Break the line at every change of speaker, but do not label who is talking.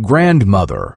grandmother.